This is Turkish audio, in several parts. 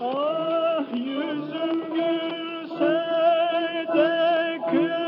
Ah yüzüm gülse de kızlar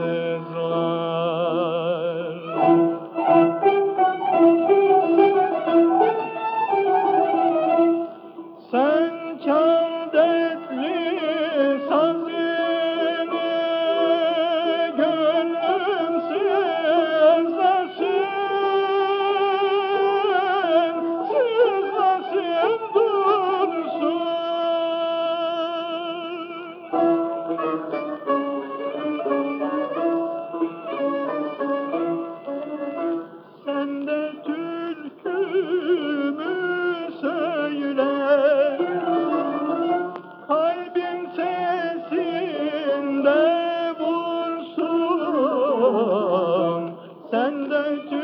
Sen Kalbim sesinde vursun. Sen de türkümü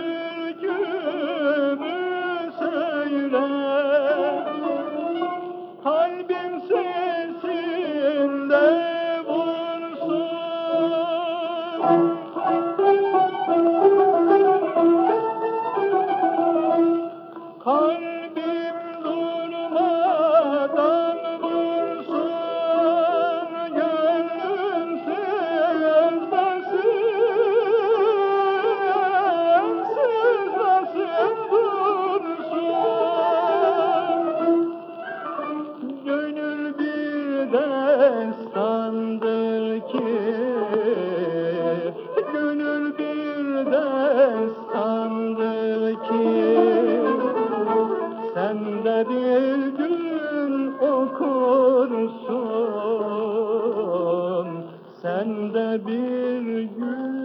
destandır ki? Gönül bir destandır ki? Sen de bir gün okursun Sen de bir gün